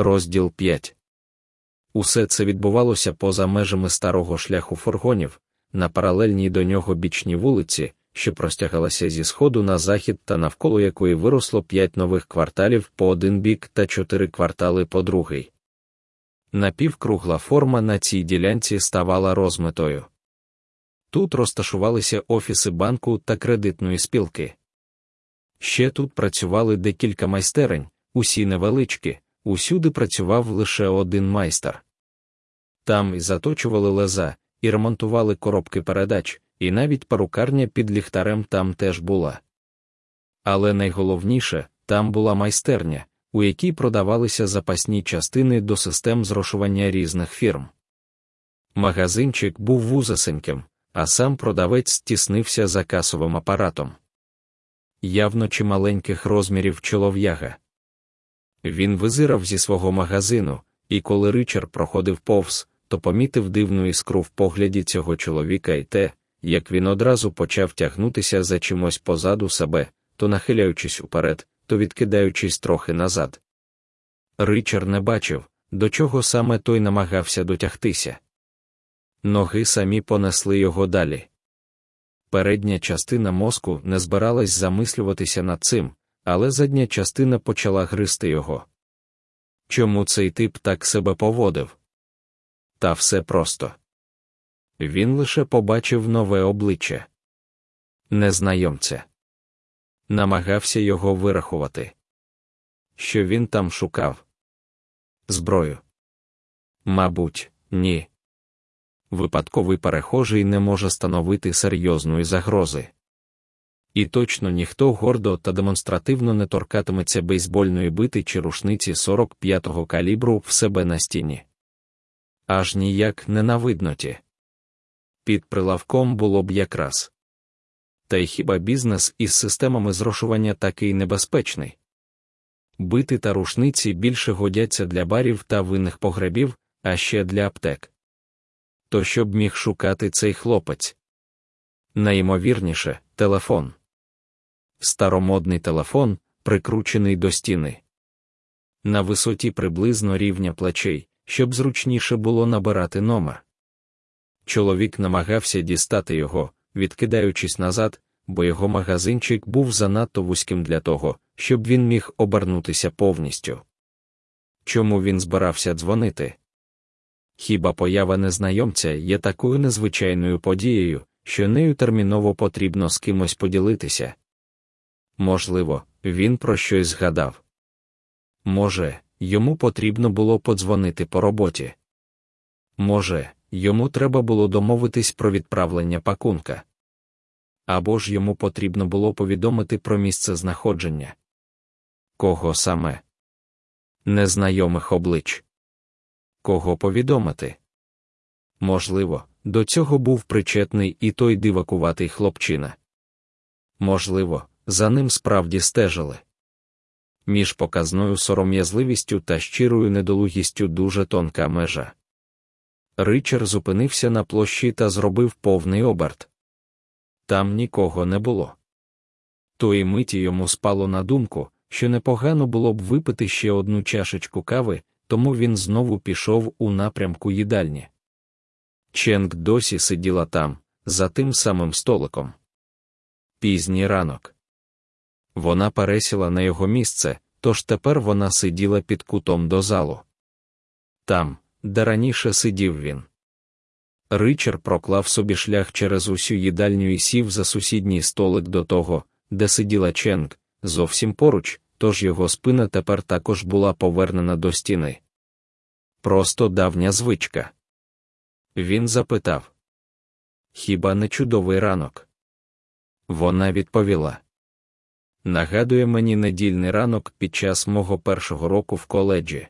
Розділ 5 Усе це відбувалося поза межами старого шляху фургонів, на паралельній до нього бічній вулиці, що простягалася зі сходу на захід та навколо якої виросло п'ять нових кварталів по один бік та чотири квартали по другий. Напівкругла форма на цій ділянці ставала розмитою. Тут розташувалися офіси банку та кредитної спілки. Ще тут працювали декілька майстерень, усі невеличкі, усюди працював лише один майстер. Там і заточували леза, і ремонтували коробки передач, і навіть парукарня під ліхтарем там теж була. Але найголовніше там була майстерня, у якій продавалися запасні частини до систем зрошування різних фірм. Магазинчик був вузесеньким, а сам продавець стіснився за касовим апаратом. Явно чималеньких розмірів чолов'яга. Він визирав зі свого магазину, і коли Ричард проходив повз, то помітив дивну іскру в погляді цього чоловіка і те, як він одразу почав тягнутися за чимось позаду себе, то нахиляючись уперед, то відкидаючись трохи назад. Ричард не бачив, до чого саме той намагався дотягтися. Ноги самі понесли його далі. Передня частина мозку не збиралась замислюватися над цим, але задня частина почала гризти його. Чому цей тип так себе поводив? Та все просто. Він лише побачив нове обличчя незнайомця. Намагався його вирахувати. Що він там шукав? Зброю? Мабуть, ні. Випадковий перехожий не може становити серйозної загрози. І точно ніхто гордо та демонстративно не торкатиметься бейсбольної бити чи рушниці 45-го калібру в себе на стіні. Аж ніяк не на видноті. Під прилавком було б якраз. Та й хіба бізнес із системами зрошування такий небезпечний? Бити та рушниці більше годяться для барів та винних погребів, а ще для аптек. То що б міг шукати цей хлопець? Найімовірніше, телефон. Старомодний телефон, прикручений до стіни. На висоті приблизно рівня плечей, щоб зручніше було набирати номер. Чоловік намагався дістати його, відкидаючись назад, бо його магазинчик був занадто вузьким для того, щоб він міг обернутися повністю. Чому він збирався дзвонити? Хіба поява незнайомця є такою незвичайною подією, що нею терміново потрібно з кимось поділитися? Можливо, він про щось згадав. Може, йому потрібно було подзвонити по роботі. Може, йому треба було домовитись про відправлення пакунка. Або ж йому потрібно було повідомити про місце знаходження. Кого саме? Незнайомих облич. Кого повідомити? Можливо, до цього був причетний і той дивакуватий хлопчина. Можливо, за ним справді стежили. Між показною сором'язливістю та щирою недолугістю дуже тонка межа. Ричард зупинився на площі та зробив повний оберт. Там нікого не було. Тої миті йому спало на думку, що непогано було б випити ще одну чашечку кави, тому він знову пішов у напрямку їдальні. Ченк досі сиділа там, за тим самим столиком. Пізній ранок. Вона пересіла на його місце, тож тепер вона сиділа під кутом до залу. Там, де раніше сидів він. Ричард проклав собі шлях через усю їдальню і сів за сусідній столик до того, де сиділа Ченк, зовсім поруч, тож його спина тепер також була повернена до стіни. Просто давня звичка. Він запитав Хіба не чудовий ранок? Вона відповіла. Нагадує мені недільний ранок під час мого першого року в коледжі.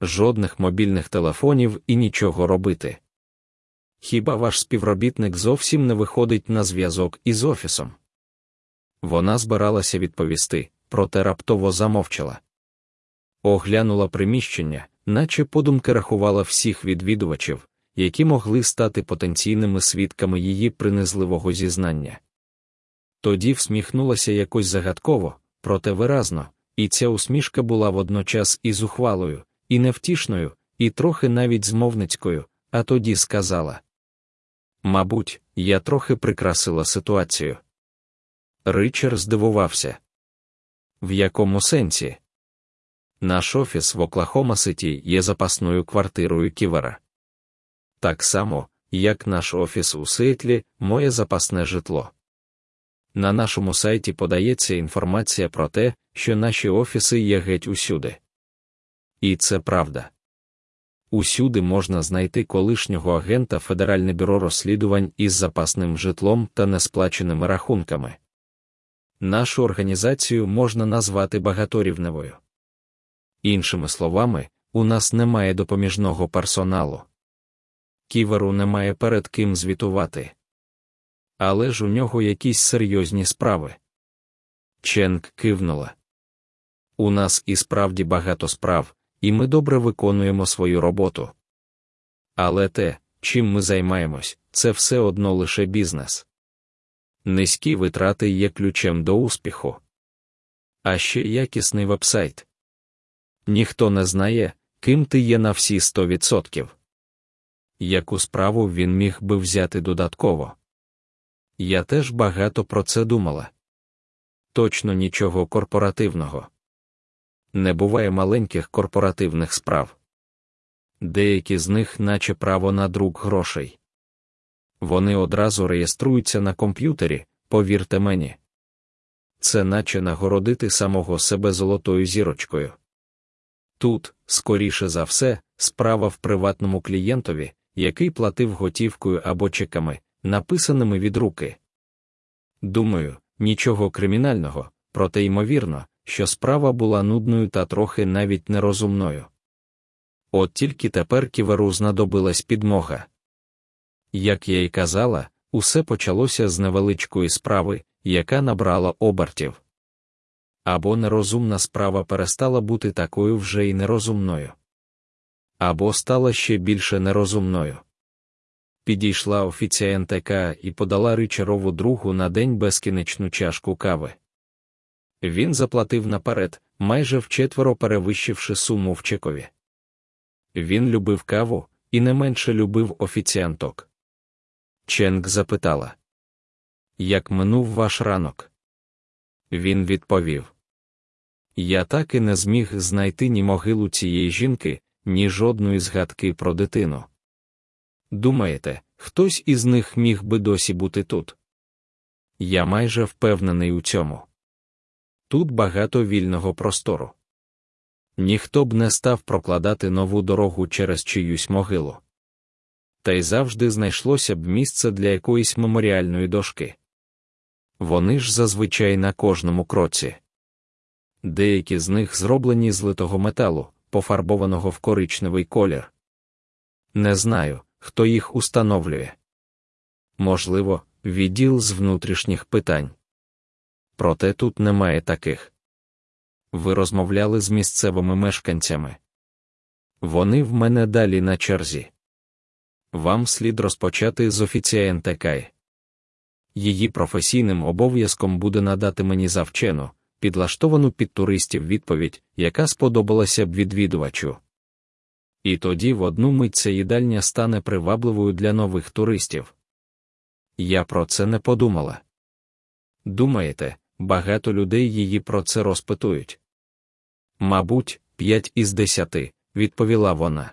Жодних мобільних телефонів і нічого робити. Хіба ваш співробітник зовсім не виходить на зв'язок із офісом? Вона збиралася відповісти, проте раптово замовчала. Оглянула приміщення, наче подумки рахувала всіх відвідувачів, які могли стати потенційними свідками її принизливого зізнання. Тоді всміхнулася якось загадково, проте виразно, І ця усмішка була водночас і зухвалою, і невтішною, і трохи навіть змовницькою, а тоді сказала: Мабуть, я трохи прикрасила ситуацію. Ричард здивувався. В якому сенсі? Наш офіс в Оклахома Ситі є запасною квартирою Ківера. Так само, як наш офіс у Сиетлі, моє запасне житло. На нашому сайті подається інформація про те, що наші офіси є геть усюди. І це правда. Усюди можна знайти колишнього агента Федеральне бюро розслідувань із запасним житлом та несплаченими рахунками. Нашу організацію можна назвати багаторівневою. Іншими словами, у нас немає допоміжного персоналу. Ківеру немає перед ким звітувати. Але ж у нього якісь серйозні справи. Ченк кивнула. У нас і справді багато справ, і ми добре виконуємо свою роботу. Але те, чим ми займаємось, це все одно лише бізнес. Низькі витрати є ключем до успіху. А ще якісний вебсайт. Ніхто не знає, ким ти є на всі 100%. Яку справу він міг би взяти додатково? Я теж багато про це думала. Точно нічого корпоративного. Не буває маленьких корпоративних справ. Деякі з них, наче право на друк грошей. Вони одразу реєструються на комп'ютері, повірте мені. Це наче нагородити самого себе золотою зірочкою. Тут, скоріше за все, справа в приватному клієнтові, який платив готівкою або чеками, написаними від руки. Думаю, нічого кримінального, проте ймовірно, що справа була нудною та трохи навіть нерозумною. От тільки тепер ківеру знадобилась підмога. Як я й казала, усе почалося з невеличкої справи, яка набрала обертів. Або нерозумна справа перестала бути такою вже й нерозумною, або стала ще більше нерозумною. Підійшла офіціантка і подала ричарову другу на день безкінечну чашку кави. Він заплатив наперед, майже вчетверо перевищивши суму в чекові. Він любив каву і не менше любив офіціанток. Ченк запитала: Як минув ваш ранок? Він відповів: Я так і не зміг знайти ні могилу цієї жінки, ні жодної згадки про дитину. Думаєте, хтось із них міг би досі бути тут? Я майже впевнений у цьому. Тут багато вільного простору. Ніхто б не став прокладати нову дорогу через чиюсь могилу. Та й завжди знайшлося б місце для якоїсь меморіальної дошки. Вони ж зазвичай на кожному кроці. Деякі з них зроблені з литого металу, пофарбованого в коричневий колір. Не знаю, хто їх установлює. Можливо, відділ з внутрішніх питань. Проте тут немає таких. Ви розмовляли з місцевими мешканцями. Вони в мене далі на черзі. Вам слід розпочати з офіцієнтекай. Її професійним обов'язком буде надати мені завчену, підлаштовану під туристів відповідь, яка сподобалася б відвідувачу. І тоді в одну мить ця їдальня стане привабливою для нових туристів. Я про це не подумала. Думаєте, багато людей її про це розпитують? Мабуть, п'ять із десяти, відповіла вона.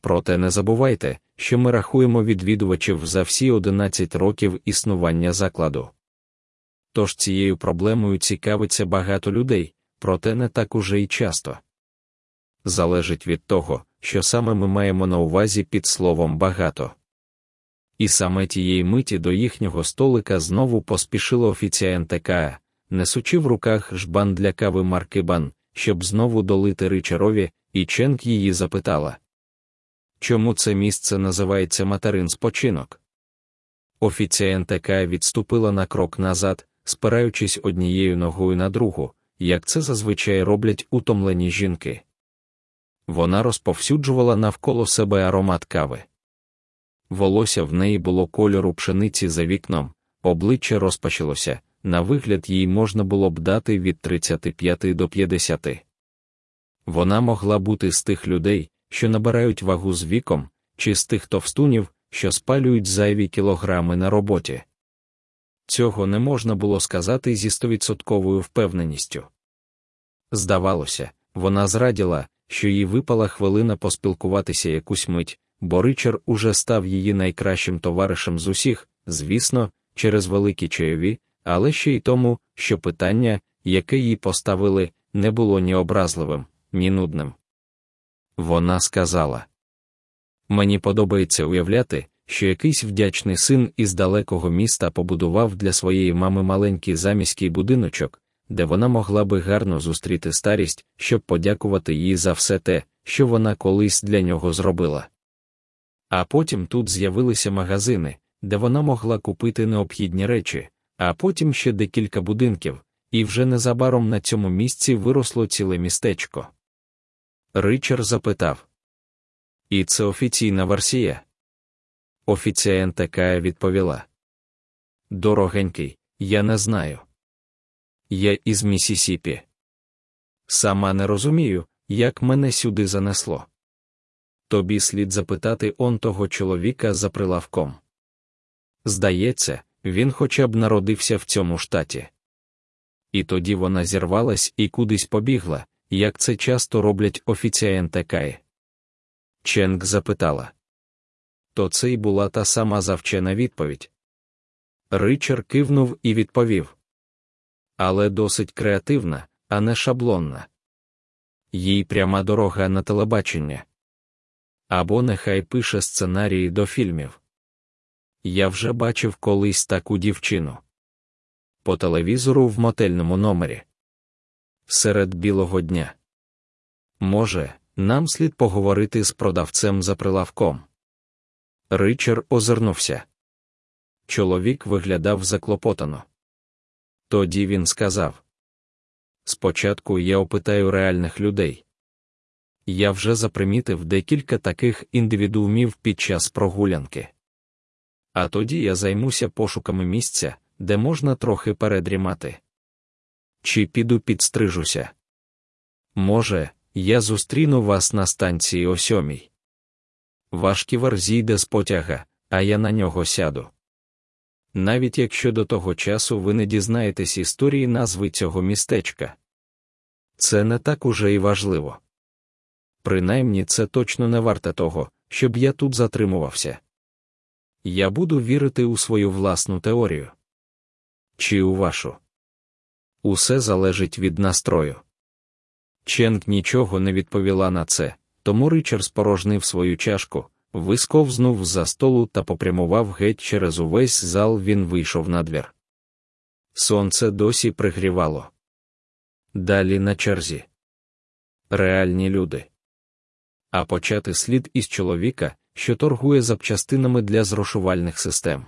Проте не забувайте, що ми рахуємо відвідувачів за всі 11 років існування закладу. Тож цією проблемою цікавиться багато людей, проте не так уже й часто. Залежить від того, що саме ми маємо на увазі під словом багато. І саме тієї миті до їхнього столика знову поспішила офіціантка, несучи в руках жбан для кави марки Бан, щоб знову долити ричарові, і Ченк її запитала Чому це місце називається материн спочинок? Офіціантка відступила на крок назад, спираючись однією ногою на другу, як це зазвичай роблять утомлені жінки. Вона розповсюджувала навколо себе аромат кави. Волосся в неї було кольору пшениці за вікном, обличчя розпачилося, на вигляд їй можна було б дати від 35 до 50. Вона могла бути з тих людей, що набирають вагу з віком, чи з тих товстунів, що спалюють зайві кілограми на роботі. Цього не можна було сказати зі стовідсотковою впевненістю. Здавалося, вона зраділа, що їй випала хвилина поспілкуватися якусь мить, бо Ричар уже став її найкращим товаришем з усіх, звісно, через великі чайові, але ще й тому, що питання, яке їй поставили, не було ні образливим, ні нудним. Вона сказала: Мені подобається уявляти, що якийсь вдячний син із далекого міста побудував для своєї мами маленький заміський будиночок, де вона могла би гарно зустріти старість, щоб подякувати їй за все те, що вона колись для нього зробила. А потім тут з'явилися магазини, де вона могла купити необхідні речі, а потім ще декілька будинків, і вже незабаром на цьому місці виросло ціле містечко. Ричард запитав. І це офіційна версія? Офіціанта Кая відповіла. Дорогенький, я не знаю. Я із Місісіпі. Сама не розумію, як мене сюди занесло. Тобі слід запитати он того чоловіка за прилавком. Здається, він хоча б народився в цьому штаті. І тоді вона зірвалась і кудись побігла, як це часто роблять офіціанти Каї. Ченк запитала. То це й була та сама завчена відповідь. Ричар кивнув і відповів. Але досить креативна, а не шаблонна. Їй пряма дорога на телебачення. Або нехай пише сценарії до фільмів. Я вже бачив колись таку дівчину. По телевізору в мотельному номері. Серед білого дня. Може, нам слід поговорити з продавцем за прилавком. Ричар озирнувся. Чоловік виглядав заклопотано. Тоді він сказав: Спочатку я опитаю реальних людей. Я вже запримітив декілька таких індивідуумів під час прогулянки. А тоді я займуся пошуками місця, де можна трохи передрімати. Чи піду підстрижуся? Може, я зустріну вас на станції о сьомій. Ваш ківер зійде з потяга, а я на нього сяду. Навіть якщо до того часу ви не дізнаєтесь історії назви цього містечка. Це не так уже і важливо. Принаймні це точно не варте того, щоб я тут затримувався. Я буду вірити у свою власну теорію. Чи у вашу? Усе залежить від настрою. Ченк нічого не відповіла на це, тому Ричард спорожнив свою чашку, висковзнув за столу та попрямував геть через увесь зал він вийшов на двір. Сонце досі пригрівало. Далі на черзі. Реальні люди. А почати слід із чоловіка, що торгує запчастинами для зрошувальних систем.